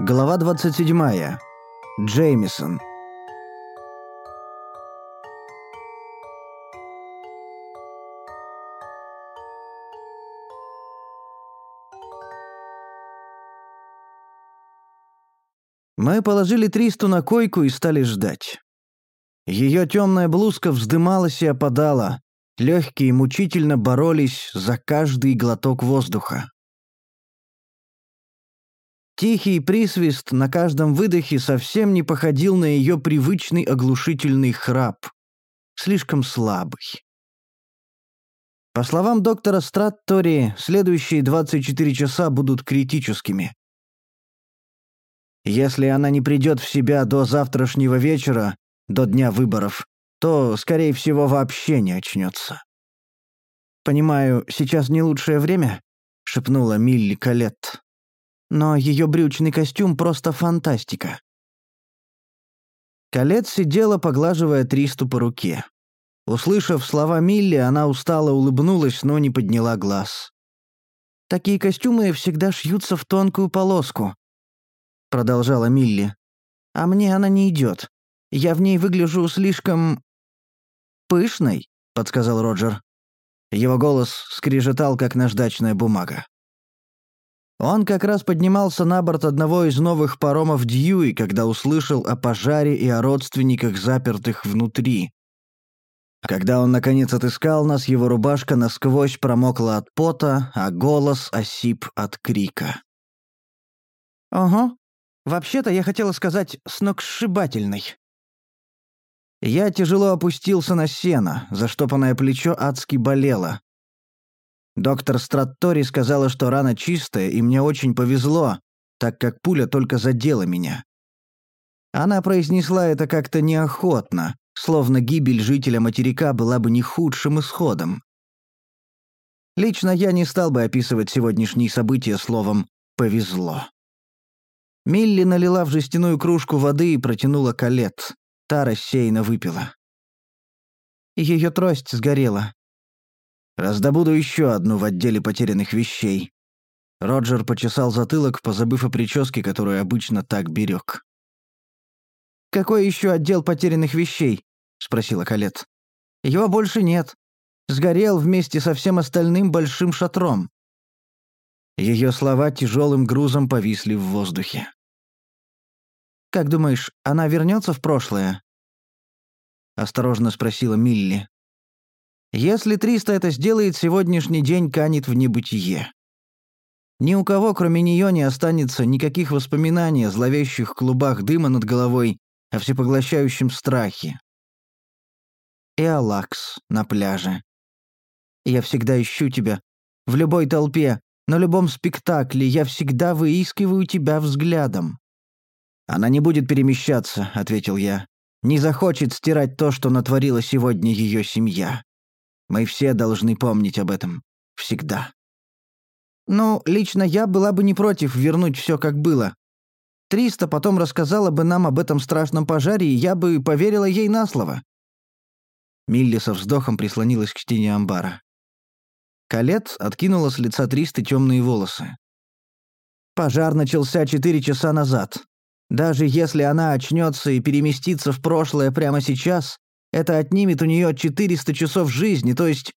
Глава 27. Джеймисон. Мы положили Тристу на койку и стали ждать. Ее темная блузка вздымалась и опадала, легкие мучительно боролись за каждый глоток воздуха. Тихий присвист на каждом выдохе совсем не походил на ее привычный оглушительный храп. Слишком слабый. По словам доктора Страттори, следующие 24 часа будут критическими. Если она не придет в себя до завтрашнего вечера, до дня выборов, то, скорее всего, вообще не очнется. «Понимаю, сейчас не лучшее время?» — шепнула Милли Калетт но ее брючный костюм просто фантастика. Колец сидела, поглаживая Тристу по руке. Услышав слова Милли, она устало улыбнулась, но не подняла глаз. «Такие костюмы всегда шьются в тонкую полоску», — продолжала Милли. «А мне она не идет. Я в ней выгляжу слишком... пышной», — подсказал Роджер. Его голос скрежетал, как наждачная бумага. Он как раз поднимался на борт одного из новых паромов Дьюи, когда услышал о пожаре и о родственниках, запертых внутри. Когда он, наконец, отыскал нас, его рубашка насквозь промокла от пота, а голос осип от крика. «Ого. Вообще-то я хотела сказать «сногсшибательный». Я тяжело опустился на сено, заштопанное плечо адски болело. Доктор Страттори сказала, что рана чистая, и мне очень повезло, так как пуля только задела меня. Она произнесла это как-то неохотно, словно гибель жителя материка была бы не худшим исходом. Лично я не стал бы описывать сегодняшние события словом «повезло». Милли налила в жестяную кружку воды и протянула калет. Та рассеянно выпила. Ее трость сгорела. Раздобуду еще одну в отделе потерянных вещей». Роджер почесал затылок, позабыв о прическе, которую обычно так берег. «Какой еще отдел потерянных вещей?» — спросила Калет. «Его больше нет. Сгорел вместе со всем остальным большим шатром». Ее слова тяжелым грузом повисли в воздухе. «Как думаешь, она вернется в прошлое?» — осторожно спросила Милли. Если Триста это сделает, сегодняшний день канет в небытие. Ни у кого, кроме нее, не останется никаких воспоминаний о зловещих клубах дыма над головой, о всепоглощающем страхе. И о Лакс на пляже. Я всегда ищу тебя. В любой толпе, на любом спектакле я всегда выискиваю тебя взглядом. «Она не будет перемещаться», — ответил я. «Не захочет стирать то, что натворила сегодня ее семья». Мы все должны помнить об этом. Всегда. Ну, лично я была бы не против вернуть все как было. Триста потом рассказала бы нам об этом страшном пожаре, и я бы поверила ей на слово. Милли со вздохом прислонилась к стене амбара. Калет откинула с лица Триста темные волосы. Пожар начался четыре часа назад. Даже если она очнется и переместится в прошлое прямо сейчас, это отнимет у нее 400 часов жизни, то есть...»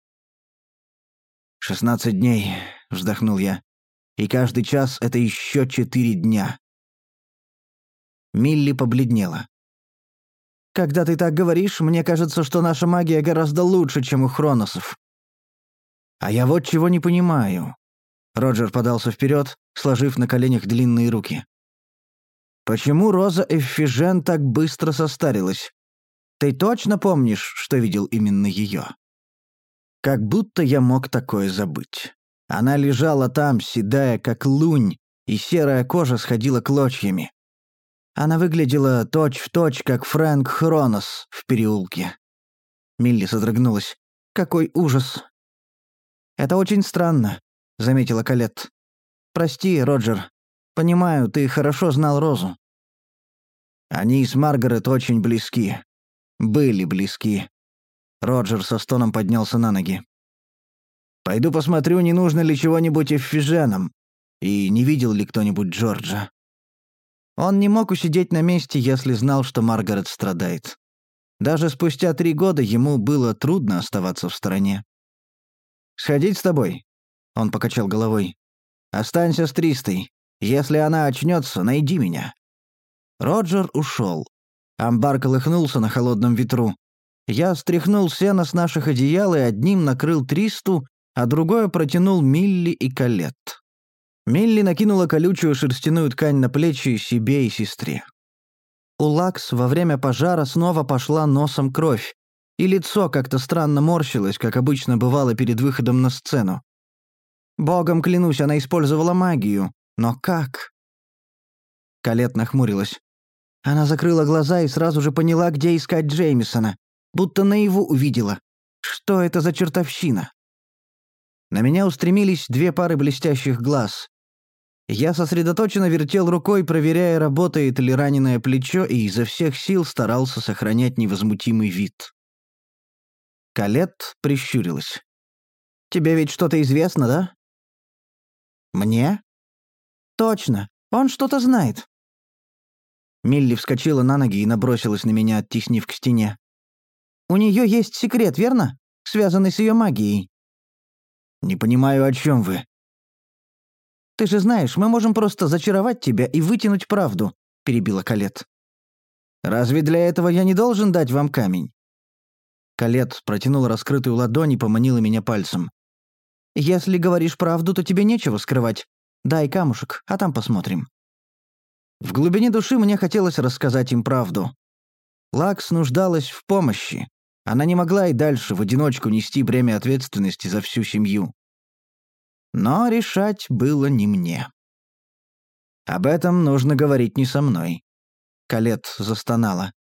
«Шестнадцать дней», — вздохнул я. «И каждый час — это еще четыре дня». Милли побледнела. «Когда ты так говоришь, мне кажется, что наша магия гораздо лучше, чем у Хроносов». «А я вот чего не понимаю». Роджер подался вперед, сложив на коленях длинные руки. «Почему Роза Эффижен так быстро состарилась? Ты точно помнишь, что видел именно ее? Как будто я мог такое забыть. Она лежала там, седая, как лунь, и серая кожа сходила клочьями. Она выглядела точь-в-точь, точь, как Фрэнк Хронос в переулке. Милли содрогнулась. «Какой ужас!» «Это очень странно», — заметила Калет. «Прости, Роджер. Понимаю, ты хорошо знал Розу». Они с Маргарет очень близки. Были близки. Роджер со стоном поднялся на ноги. «Пойду посмотрю, не нужно ли чего-нибудь эффиженам. И не видел ли кто-нибудь Джорджа?» Он не мог усидеть на месте, если знал, что Маргарет страдает. Даже спустя три года ему было трудно оставаться в стороне. «Сходить с тобой?» Он покачал головой. «Останься с Тристой. Если она очнется, найди меня». Роджер ушел. Амбар колыхнулся на холодном ветру. Я стряхнул сено с наших одеял и одним накрыл Тристу, а другое протянул Милли и Калет. Милли накинула колючую шерстяную ткань на плечи себе и сестре. У Лакс во время пожара снова пошла носом кровь, и лицо как-то странно морщилось, как обычно бывало перед выходом на сцену. Богом клянусь, она использовала магию. Но как? Калет нахмурилась. Она закрыла глаза и сразу же поняла, где искать Джеймисона. Будто наяву увидела. Что это за чертовщина? На меня устремились две пары блестящих глаз. Я сосредоточенно вертел рукой, проверяя, работает ли раненое плечо, и изо всех сил старался сохранять невозмутимый вид. Калет прищурилась. «Тебе ведь что-то известно, да?» «Мне?» «Точно. Он что-то знает». Милли вскочила на ноги и набросилась на меня, оттеснив к стене. «У нее есть секрет, верно? Связанный с ее магией». «Не понимаю, о чем вы», «Ты же знаешь, мы можем просто зачаровать тебя и вытянуть правду», — перебила Калет. «Разве для этого я не должен дать вам камень?» Калет протянула раскрытую ладонь и поманила меня пальцем. «Если говоришь правду, то тебе нечего скрывать. Дай камушек, а там посмотрим». В глубине души мне хотелось рассказать им правду. Лакс нуждалась в помощи. Она не могла и дальше в одиночку нести бремя ответственности за всю семью. Но решать было не мне. «Об этом нужно говорить не со мной», — Калет застонала.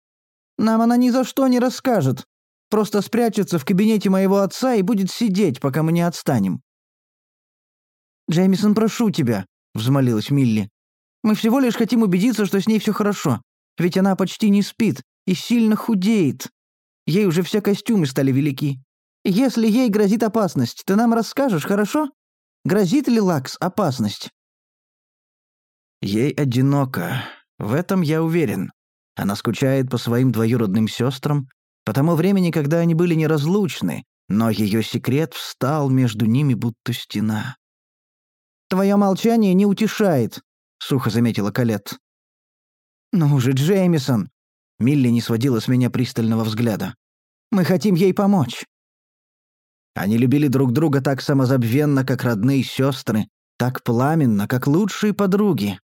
«Нам она ни за что не расскажет. Просто спрячется в кабинете моего отца и будет сидеть, пока мы не отстанем». «Джеймисон, прошу тебя», — взмолилась Милли. «Мы всего лишь хотим убедиться, что с ней все хорошо. Ведь она почти не спит и сильно худеет. Ей уже все костюмы стали велики. Если ей грозит опасность, ты нам расскажешь, хорошо?» Грозит ли Лакс опасность? Ей одиноко. В этом я уверен. Она скучает по своим двоюродным сестрам, по тому времени, когда они были неразлучны, но ее секрет встал между ними будто стена. «Твое молчание не утешает», — сухо заметила Калет. «Ну же, Джеймисон!» Милли не сводила с меня пристального взгляда. «Мы хотим ей помочь. Они любили друг друга так самозабвенно, как родные сестры, так пламенно, как лучшие подруги.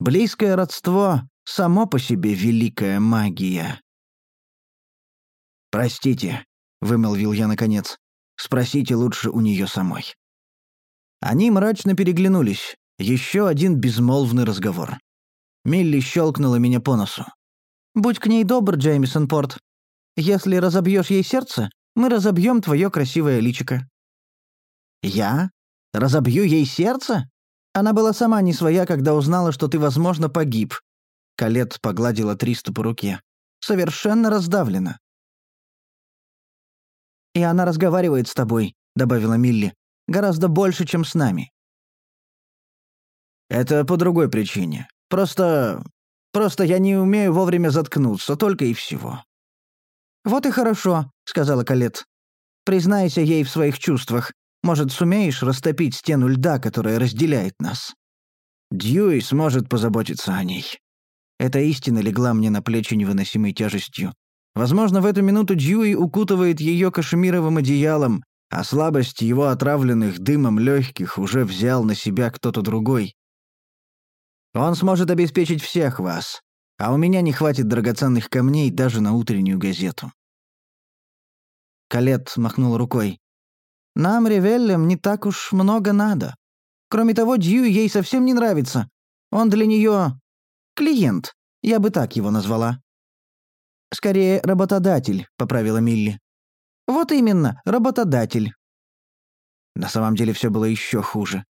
Близкое родство — само по себе великая магия. «Простите», — вымолвил я наконец, — «спросите лучше у нее самой». Они мрачно переглянулись. Еще один безмолвный разговор. Милли щелкнула меня по носу. «Будь к ней добр, Джеймисон Порт. Если разобьешь ей сердце, мы разобьем твое красивое личико». «Я? Разобью ей сердце?» Она была сама не своя, когда узнала, что ты, возможно, погиб. Калет погладила Тристу по руке. Совершенно раздавлена. «И она разговаривает с тобой», — добавила Милли. «Гораздо больше, чем с нами». «Это по другой причине. Просто... Просто я не умею вовремя заткнуться, только и всего». «Вот и хорошо», — сказала Калет. «Признайся ей в своих чувствах. Может, сумеешь растопить стену льда, которая разделяет нас?» Дьюи сможет позаботиться о ней. Эта истина легла мне на плечи невыносимой тяжестью. Возможно, в эту минуту Дьюи укутывает ее кашемировым одеялом, а слабость его отравленных дымом легких уже взял на себя кто-то другой. Он сможет обеспечить всех вас, а у меня не хватит драгоценных камней даже на утреннюю газету». Калет махнул рукой. «Нам, Ревеллем, не так уж много надо. Кроме того, Дью ей совсем не нравится. Он для нее клиент, я бы так его назвала». «Скорее, работодатель», — поправила Милли. «Вот именно, работодатель». На самом деле все было еще хуже.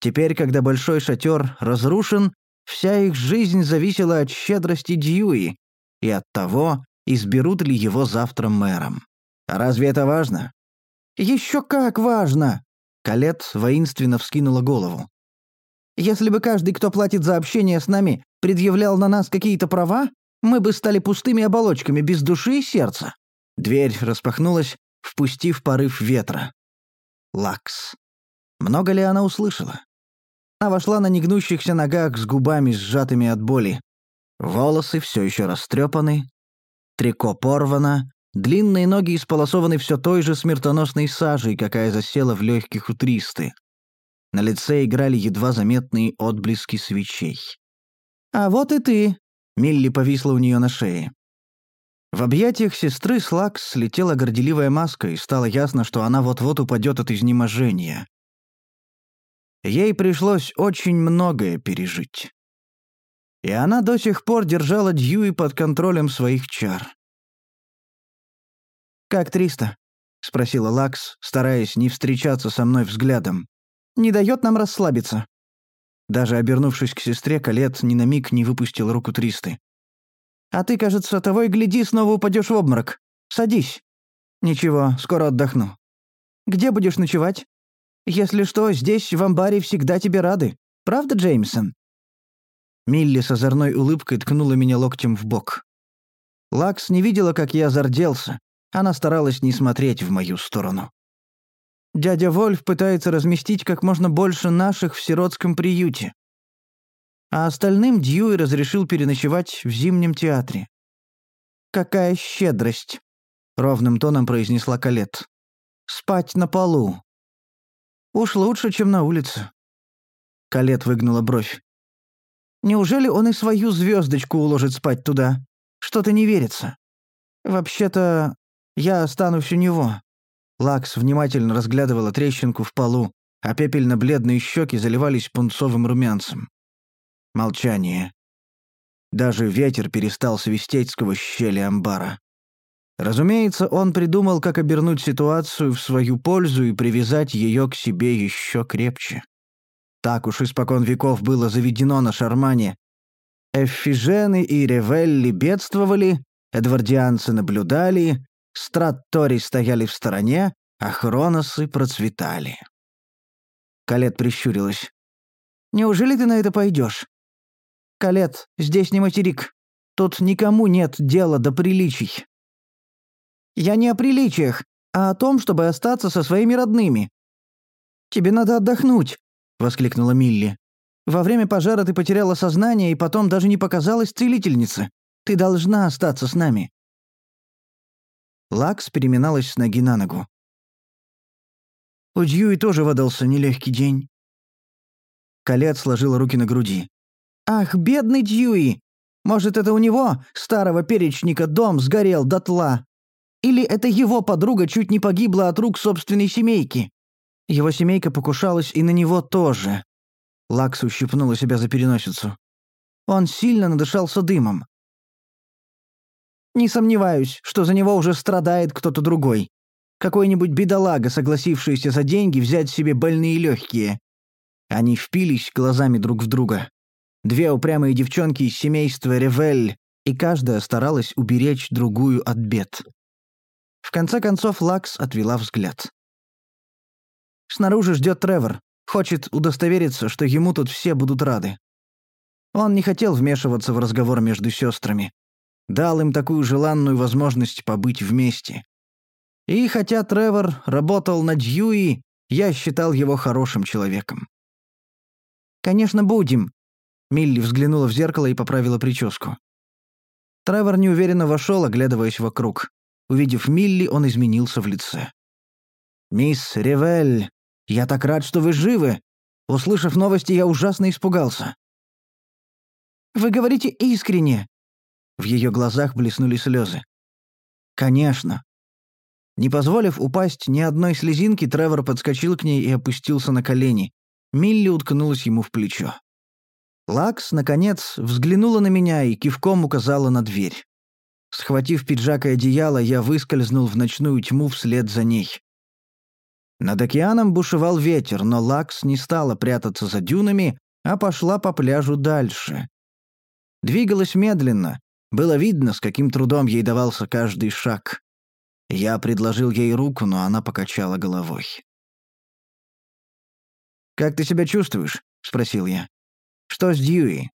Теперь, когда большой шатер разрушен, Вся их жизнь зависела от щедрости Дьюи и от того, изберут ли его завтра мэром. А разве это важно? Еще как важно! Калет воинственно вскинула голову. Если бы каждый, кто платит за общение с нами, предъявлял на нас какие-то права, мы бы стали пустыми оболочками, без души и сердца». Дверь распахнулась, впустив порыв ветра. Лакс. Много ли она услышала? Она вошла на негнущихся ногах с губами, сжатыми от боли. Волосы все еще растрепаны, трико порвано, длинные ноги исполосованы все той же смертоносной сажей, какая засела в легких у Тристы. На лице играли едва заметные отблески свечей. «А вот и ты!» — Милли повисла у нее на шее. В объятиях сестры Слакс слетела горделивая маска, и стало ясно, что она вот-вот упадет от изнеможения. Ей пришлось очень многое пережить. И она до сих пор держала Дьюи под контролем своих чар. «Как Триста?» — спросила Лакс, стараясь не встречаться со мной взглядом. «Не дает нам расслабиться». Даже обернувшись к сестре, Калет ни на миг не выпустил руку Тристы. «А ты, кажется, того и гляди, снова упадешь в обморок. Садись». «Ничего, скоро отдохну». «Где будешь ночевать?» «Если что, здесь, в амбаре, всегда тебе рады. Правда, Джеймсон?» Милли с озорной улыбкой ткнула меня локтем в бок. Лакс не видела, как я зарделся. Она старалась не смотреть в мою сторону. Дядя Вольф пытается разместить как можно больше наших в сиротском приюте. А остальным Дьюи разрешил переночевать в зимнем театре. «Какая щедрость!» — ровным тоном произнесла Калет. «Спать на полу. Уж лучше, чем на улице». Калет выгнула бровь. «Неужели он и свою звездочку уложит спать туда? Что-то не верится. Вообще-то, я останусь у него». Лакс внимательно разглядывала трещинку в полу, а пепельно-бледные щеки заливались пунцовым румянцем. Молчание. Даже ветер перестал свистеть сквозь щели амбара. Разумеется, он придумал, как обернуть ситуацию в свою пользу и привязать ее к себе еще крепче. Так уж испокон веков было заведено на Шармане. Эффижены и Ревелли бедствовали, эдвардианцы наблюдали, Страттори стояли в стороне, а Хроносы процветали. Калет прищурилась. «Неужели ты на это пойдешь? Калет, здесь не материк. Тут никому нет дела до приличий». «Я не о приличиях, а о том, чтобы остаться со своими родными». «Тебе надо отдохнуть», — воскликнула Милли. «Во время пожара ты потеряла сознание и потом даже не показалась целительнице. Ты должна остаться с нами». Лакс переминалась с ноги на ногу. У Дьюи тоже выдался нелегкий день. Калет сложила руки на груди. «Ах, бедный Дьюи! Может, это у него, старого перечника, дом сгорел дотла? Или это его подруга чуть не погибла от рук собственной семейки? Его семейка покушалась и на него тоже». Лакс ущипнула себя за переносицу. Он сильно надышался дымом. Не сомневаюсь, что за него уже страдает кто-то другой. Какой-нибудь бедолага, согласившийся за деньги взять себе больные легкие. Они впились глазами друг в друга. Две упрямые девчонки из семейства Ревель, и каждая старалась уберечь другую от бед. В конце концов Лакс отвела взгляд. Снаружи ждет Тревор. Хочет удостовериться, что ему тут все будут рады. Он не хотел вмешиваться в разговор между сестрами дал им такую желанную возможность побыть вместе. И хотя Тревор работал на Дьюи, я считал его хорошим человеком. «Конечно, будем», — Милли взглянула в зеркало и поправила прическу. Тревор неуверенно вошел, оглядываясь вокруг. Увидев Милли, он изменился в лице. «Мисс Ревель, я так рад, что вы живы. Услышав новости, я ужасно испугался». «Вы говорите искренне», в ее глазах блеснули слезы. «Конечно». Не позволив упасть ни одной слезинки, Тревор подскочил к ней и опустился на колени. Милли уткнулась ему в плечо. Лакс, наконец, взглянула на меня и кивком указала на дверь. Схватив пиджак и одеяло, я выскользнул в ночную тьму вслед за ней. Над океаном бушевал ветер, но Лакс не стала прятаться за дюнами, а пошла по пляжу дальше. Двигалась медленно, было видно, с каким трудом ей давался каждый шаг. Я предложил ей руку, но она покачала головой. «Как ты себя чувствуешь?» — спросил я. «Что с Дьюи?»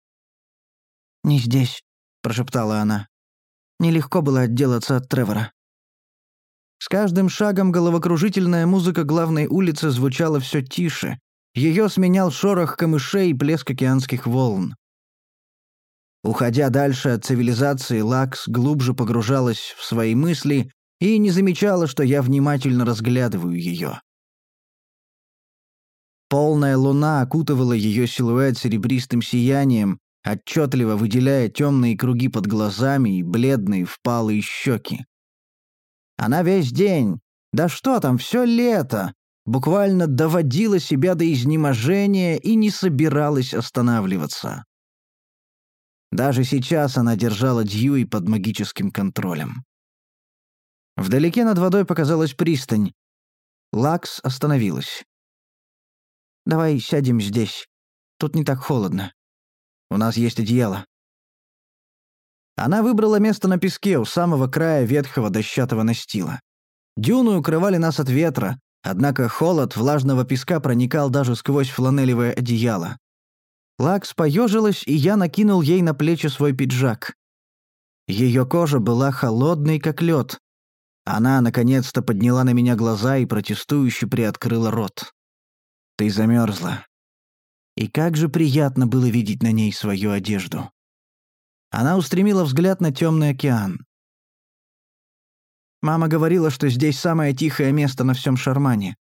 «Не здесь», — прошептала она. Нелегко было отделаться от Тревора. С каждым шагом головокружительная музыка главной улицы звучала все тише. Ее сменял шорох камышей и плеск океанских волн. Уходя дальше от цивилизации, Лакс глубже погружалась в свои мысли и не замечала, что я внимательно разглядываю ее. Полная луна окутывала ее силуэт серебристым сиянием, отчетливо выделяя темные круги под глазами и бледные впалые щеки. Она весь день, да что там, все лето, буквально доводила себя до изнеможения и не собиралась останавливаться. Даже сейчас она держала Дьюи под магическим контролем. Вдалеке над водой показалась пристань. Лакс остановилась. «Давай сядем здесь. Тут не так холодно. У нас есть одеяло». Она выбрала место на песке у самого края ветхого дощатого настила. Дюны укрывали нас от ветра, однако холод влажного песка проникал даже сквозь фланелевое одеяло. Лакс поежилась, и я накинул ей на плечи свой пиджак. Ее кожа была холодной, как лед. Она, наконец-то, подняла на меня глаза и протестующе приоткрыла рот. «Ты замерзла». И как же приятно было видеть на ней свою одежду. Она устремила взгляд на темный океан. Мама говорила, что здесь самое тихое место на всем Шармане.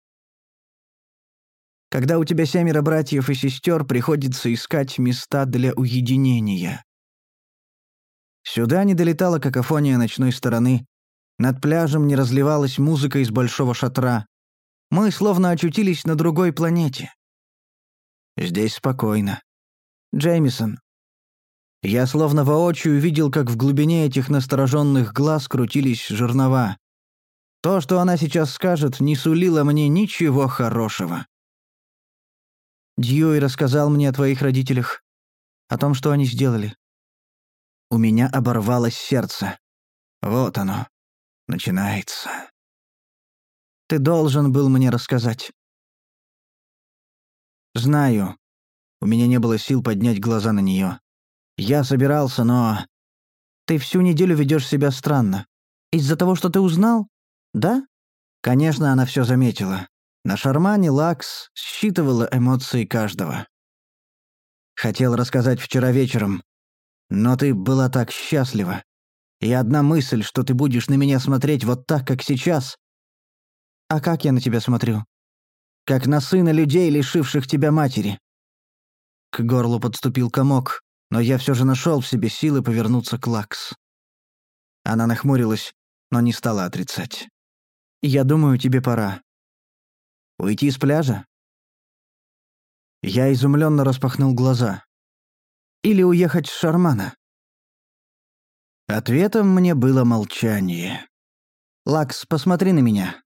Когда у тебя семеро братьев и сестер, приходится искать места для уединения. Сюда не долетала какофония ночной стороны. Над пляжем не разливалась музыка из большого шатра. Мы словно очутились на другой планете. Здесь спокойно. Джеймисон, я словно воочию видел, как в глубине этих настороженных глаз крутились жернова. То, что она сейчас скажет, не сулило мне ничего хорошего. Дьюи рассказал мне о твоих родителях, о том, что они сделали. У меня оборвалось сердце. Вот оно. Начинается. Ты должен был мне рассказать. Знаю. У меня не было сил поднять глаза на нее. «Я собирался, но...» «Ты всю неделю ведешь себя странно. Из-за того, что ты узнал? Да?» Конечно, она все заметила. На шармане Лакс считывала эмоции каждого. Хотел рассказать вчера вечером, но ты была так счастлива. И одна мысль, что ты будешь на меня смотреть вот так, как сейчас. А как я на тебя смотрю? Как на сына людей, лишивших тебя матери. К горлу подступил комок но я все же нашел в себе силы повернуться к Лакс. Она нахмурилась, но не стала отрицать. «Я думаю, тебе пора. Уйти с пляжа?» Я изумленно распахнул глаза. «Или уехать с Шармана?» Ответом мне было молчание. «Лакс, посмотри на меня».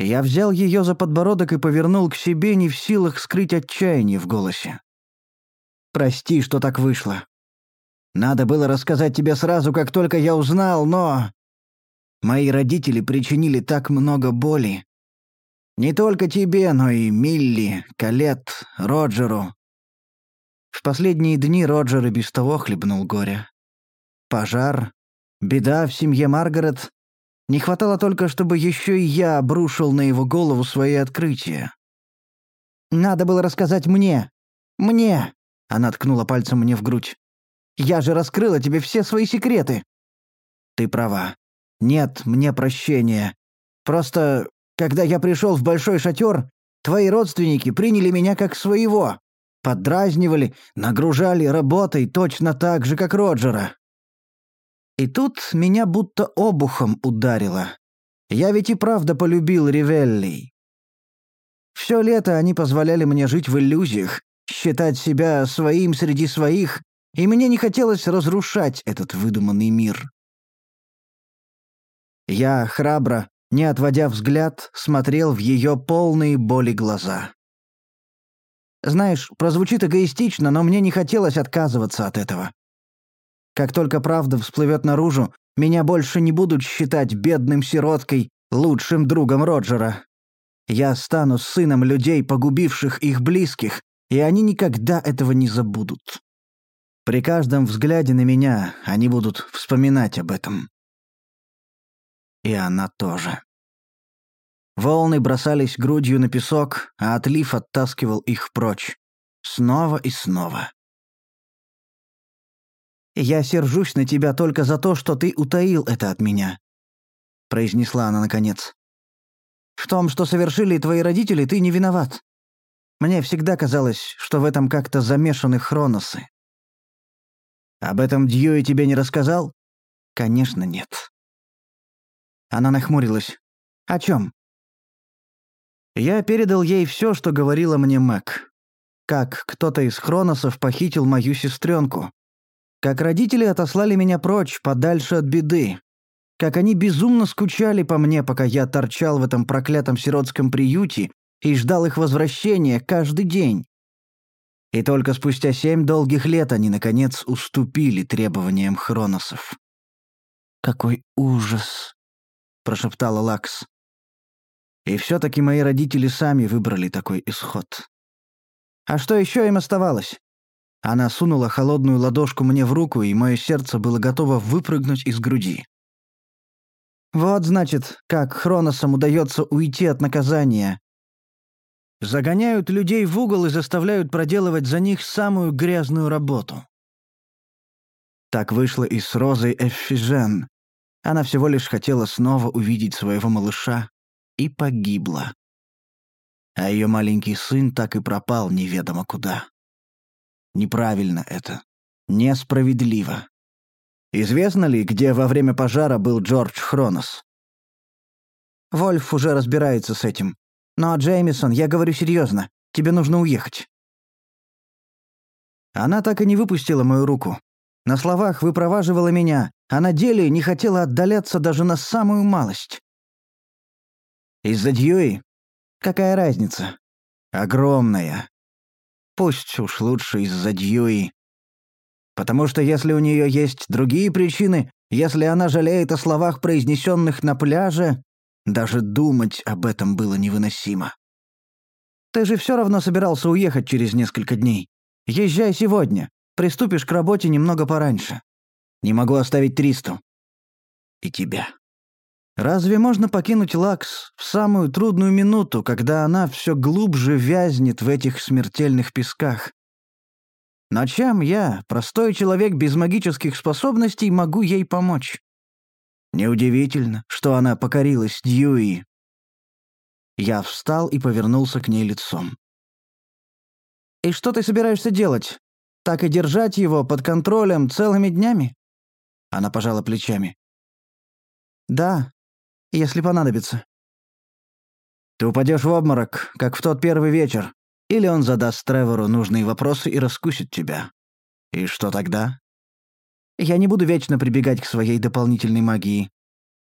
Я взял ее за подбородок и повернул к себе, не в силах скрыть отчаяние в голосе. Прости, что так вышло. Надо было рассказать тебе сразу, как только я узнал, но... Мои родители причинили так много боли. Не только тебе, но и Милли, Калет, Роджеру. В последние дни Роджер и без того хлебнул горе. Пожар, беда в семье Маргарет. Не хватало только, чтобы еще и я обрушил на его голову свои открытия. Надо было рассказать мне. Мне. Она ткнула пальцем мне в грудь. «Я же раскрыла тебе все свои секреты!» «Ты права. Нет мне прощения. Просто, когда я пришел в большой шатер, твои родственники приняли меня как своего. Поддразнивали, нагружали работой точно так же, как Роджера. И тут меня будто обухом ударило. Я ведь и правда полюбил Ривелли. Все лето они позволяли мне жить в иллюзиях, считать себя своим среди своих, и мне не хотелось разрушать этот выдуманный мир. Я храбро, не отводя взгляд, смотрел в ее полные боли глаза. Знаешь, прозвучит эгоистично, но мне не хотелось отказываться от этого. Как только правда всплывет наружу, меня больше не будут считать бедным сироткой, лучшим другом Роджера. Я стану сыном людей, погубивших их близких, и они никогда этого не забудут. При каждом взгляде на меня они будут вспоминать об этом. И она тоже. Волны бросались грудью на песок, а отлив оттаскивал их прочь. Снова и снова. «Я сержусь на тебя только за то, что ты утаил это от меня», — произнесла она наконец. «В том, что совершили твои родители, ты не виноват. Мне всегда казалось, что в этом как-то замешаны хроносы». «Об этом Дьюи тебе не рассказал?» «Конечно, нет». Она нахмурилась. «О чем?» Я передал ей все, что говорила мне Мэг. Как кто-то из хроносов похитил мою сестренку. Как родители отослали меня прочь, подальше от беды. Как они безумно скучали по мне, пока я торчал в этом проклятом сиротском приюте и ждал их возвращения каждый день. И только спустя семь долгих лет они, наконец, уступили требованиям хроносов. «Какой ужас!» — прошептала Лакс. И все-таки мои родители сами выбрали такой исход. А что еще им оставалось? Она сунула холодную ладошку мне в руку, и мое сердце было готово выпрыгнуть из груди. Вот, значит, как Хроносам удается уйти от наказания. Загоняют людей в угол и заставляют проделывать за них самую грязную работу. Так вышло и с Розой Эффижен. Она всего лишь хотела снова увидеть своего малыша и погибла. А ее маленький сын так и пропал неведомо куда. Неправильно это. Несправедливо. Известно ли, где во время пожара был Джордж Хронос? Вольф уже разбирается с этим. Но, Джеймисон, я говорю серьезно. Тебе нужно уехать. Она так и не выпустила мою руку. На словах выпроваживала меня, а на деле не хотела отдаляться даже на самую малость. Из-за Дьюи? Какая разница? Огромная. Пусть уж лучше из-за Дьюи. Потому что если у нее есть другие причины, если она жалеет о словах, произнесенных на пляже, даже думать об этом было невыносимо. Ты же все равно собирался уехать через несколько дней. Езжай сегодня. Приступишь к работе немного пораньше. Не могу оставить Тристу. И тебя. Разве можно покинуть Лакс в самую трудную минуту, когда она все глубже вязнет в этих смертельных песках? Но чем я, простой человек без магических способностей, могу ей помочь? Неудивительно, что она покорилась Дьюи. Я встал и повернулся к ней лицом. «И что ты собираешься делать? Так и держать его под контролем целыми днями?» Она пожала плечами. «Да, если понадобится. Ты упадешь в обморок, как в тот первый вечер, или он задаст Тревору нужные вопросы и раскусит тебя. И что тогда? Я не буду вечно прибегать к своей дополнительной магии.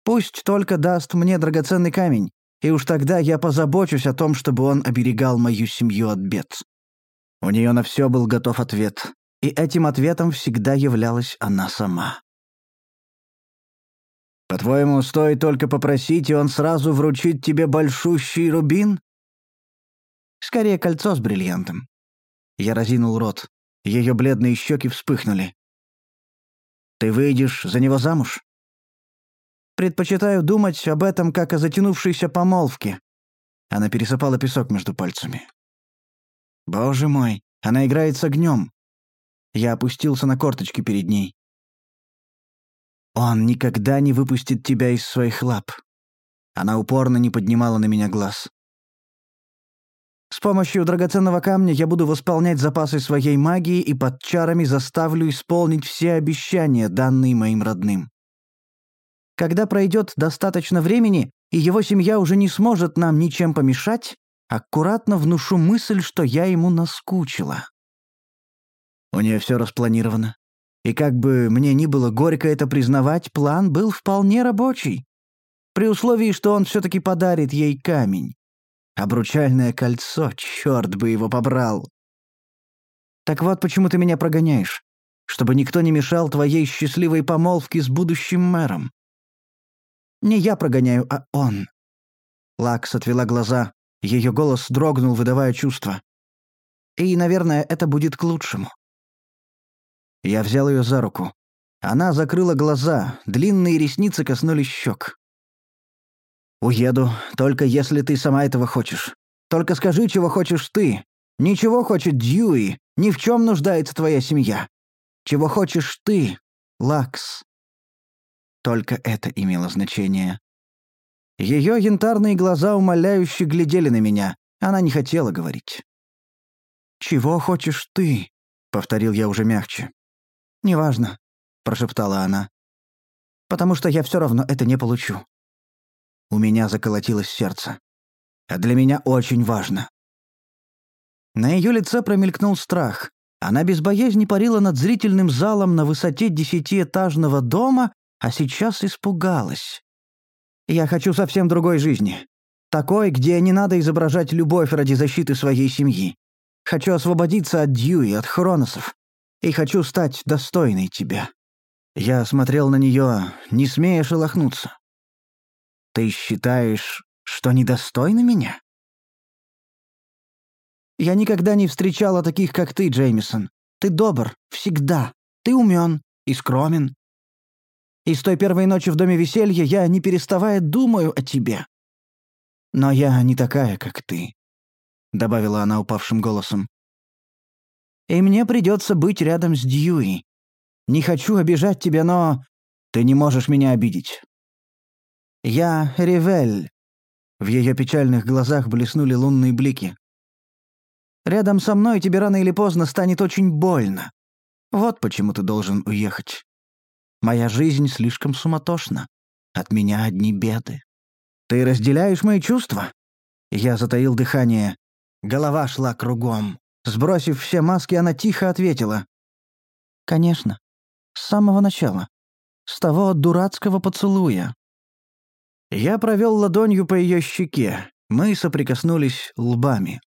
Пусть только даст мне драгоценный камень, и уж тогда я позабочусь о том, чтобы он оберегал мою семью от бед. У нее на все был готов ответ, и этим ответом всегда являлась она сама. По-твоему, стоит только попросить, и он сразу вручит тебе большущий рубин? Скорее, кольцо с бриллиантом. Я разинул рот. Ее бледные щеки вспыхнули. Ты выйдешь за него замуж? Предпочитаю думать об этом, как о затянувшейся помолвке. Она пересыпала песок между пальцами. Боже мой, она играет с огнем. Я опустился на корточки перед ней. Он никогда не выпустит тебя из своих лап. Она упорно не поднимала на меня глаз. С помощью драгоценного камня я буду восполнять запасы своей магии и под чарами заставлю исполнить все обещания, данные моим родным. Когда пройдет достаточно времени, и его семья уже не сможет нам ничем помешать, аккуратно внушу мысль, что я ему наскучила. У нее все распланировано. И как бы мне ни было горько это признавать, план был вполне рабочий. При условии, что он все-таки подарит ей камень. Обручальное кольцо, черт бы его побрал. Так вот почему ты меня прогоняешь. Чтобы никто не мешал твоей счастливой помолвке с будущим мэром. Не я прогоняю, а он. Лакс отвела глаза. Ее голос дрогнул, выдавая чувства. И, наверное, это будет к лучшему. Я взял ее за руку. Она закрыла глаза, длинные ресницы коснулись щек. «Уеду, только если ты сама этого хочешь. Только скажи, чего хочешь ты. Ничего хочет Дьюи, ни в чем нуждается твоя семья. Чего хочешь ты, Лакс?» Только это имело значение. Ее янтарные глаза умоляюще глядели на меня. Она не хотела говорить. «Чего хочешь ты?» — повторил я уже мягче. «Неважно», — прошептала она. «Потому что я все равно это не получу». У меня заколотилось сердце. А для меня очень важно. На ее лице промелькнул страх. Она без боязни парила над зрительным залом на высоте десятиэтажного дома, а сейчас испугалась. «Я хочу совсем другой жизни. Такой, где не надо изображать любовь ради защиты своей семьи. Хочу освободиться от Дьюи, от Хроносов. И хочу стать достойной тебя». Я смотрел на нее, не смея шелохнуться. «Ты считаешь, что недостойна меня?» «Я никогда не встречала таких, как ты, Джеймисон. Ты добр, всегда. Ты умен и скромен. И с той первой ночи в Доме веселья я, не переставая, думаю о тебе. Но я не такая, как ты», — добавила она упавшим голосом. «И мне придется быть рядом с Дьюи. Не хочу обижать тебя, но ты не можешь меня обидеть. Я Ревель». В ее печальных глазах блеснули лунные блики. «Рядом со мной тебе рано или поздно станет очень больно. Вот почему ты должен уехать. Моя жизнь слишком суматошна. От меня одни беды. Ты разделяешь мои чувства?» Я затаил дыхание. Голова шла кругом. Сбросив все маски, она тихо ответила. «Конечно. С самого начала. С того дурацкого поцелуя». Я провел ладонью по ее щеке. Мы соприкоснулись лбами.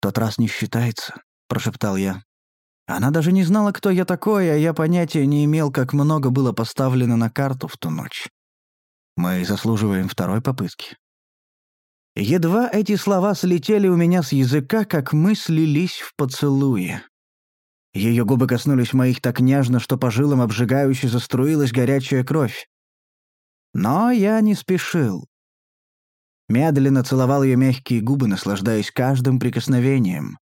«Тот раз не считается», — прошептал я. Она даже не знала, кто я такой, а я понятия не имел, как много было поставлено на карту в ту ночь. Мы заслуживаем второй попытки. Едва эти слова слетели у меня с языка, как мы слились в поцелуе. Ее губы коснулись моих так нежно, что по жилам обжигающе заструилась горячая кровь. Но я не спешил. Медленно целовал ее мягкие губы, наслаждаясь каждым прикосновением.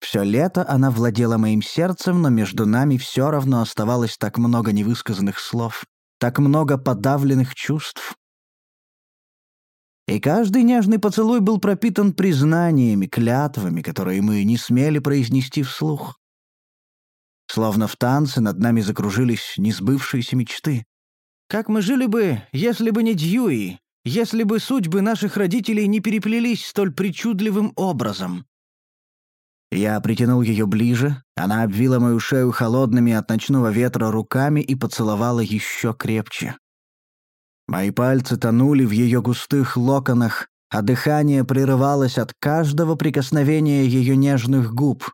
Все лето она владела моим сердцем, но между нами все равно оставалось так много невысказанных слов, так много подавленных чувств. И каждый нежный поцелуй был пропитан признаниями, клятвами, которые мы не смели произнести вслух. Словно в танце над нами закружились несбывшиеся мечты. Как мы жили бы, если бы не Дьюи, если бы судьбы наших родителей не переплелись столь причудливым образом? Я притянул ее ближе, она обвила мою шею холодными от ночного ветра руками и поцеловала еще крепче. Мои пальцы тонули в ее густых локонах, а дыхание прерывалось от каждого прикосновения ее нежных губ.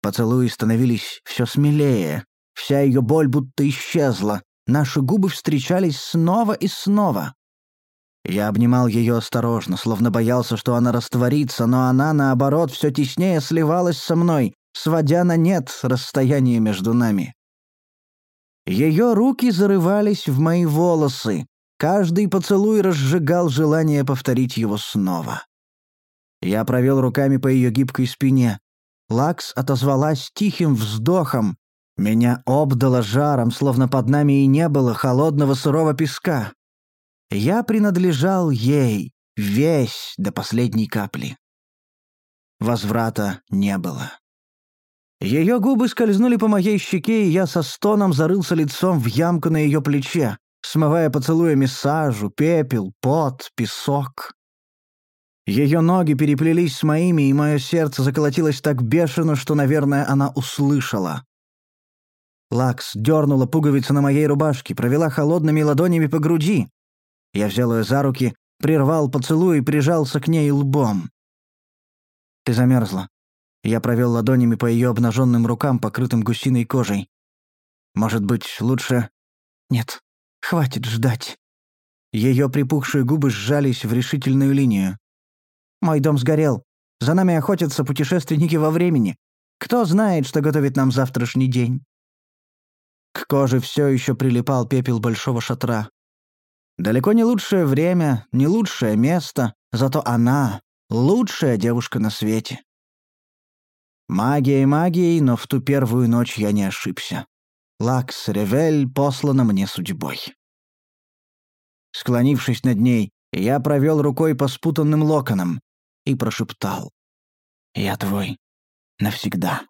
Поцелуи становились все смелее, вся ее боль будто исчезла, наши губы встречались снова и снова. Я обнимал ее осторожно, словно боялся, что она растворится, но она, наоборот, все теснее сливалась со мной, сводя на нет расстояние между нами. Ее руки зарывались в мои волосы. Каждый поцелуй разжигал желание повторить его снова. Я провел руками по ее гибкой спине. Лакс отозвалась тихим вздохом. Меня обдало жаром, словно под нами и не было холодного сырого песка. Я принадлежал ей, весь до последней капли. Возврата не было. Ее губы скользнули по моей щеке, и я со стоном зарылся лицом в ямку на ее плече, смывая поцелуями сажу, пепел, пот, песок. Ее ноги переплелись с моими, и мое сердце заколотилось так бешено, что, наверное, она услышала. Лакс дернула пуговицы на моей рубашке, провела холодными ладонями по груди. Я взял ее за руки, прервал поцелуй и прижался к ней лбом. «Ты замерзла». Я провел ладонями по ее обнаженным рукам, покрытым гусиной кожей. «Может быть, лучше...» «Нет, хватит ждать». Ее припухшие губы сжались в решительную линию. «Мой дом сгорел. За нами охотятся путешественники во времени. Кто знает, что готовит нам завтрашний день?» К коже все еще прилипал пепел большого шатра. Далеко не лучшее время, не лучшее место, зато она — лучшая девушка на свете. Магией магией, но в ту первую ночь я не ошибся. Лакс Ревель послана мне судьбой. Склонившись над ней, я провел рукой по спутанным локонам и прошептал. «Я твой навсегда».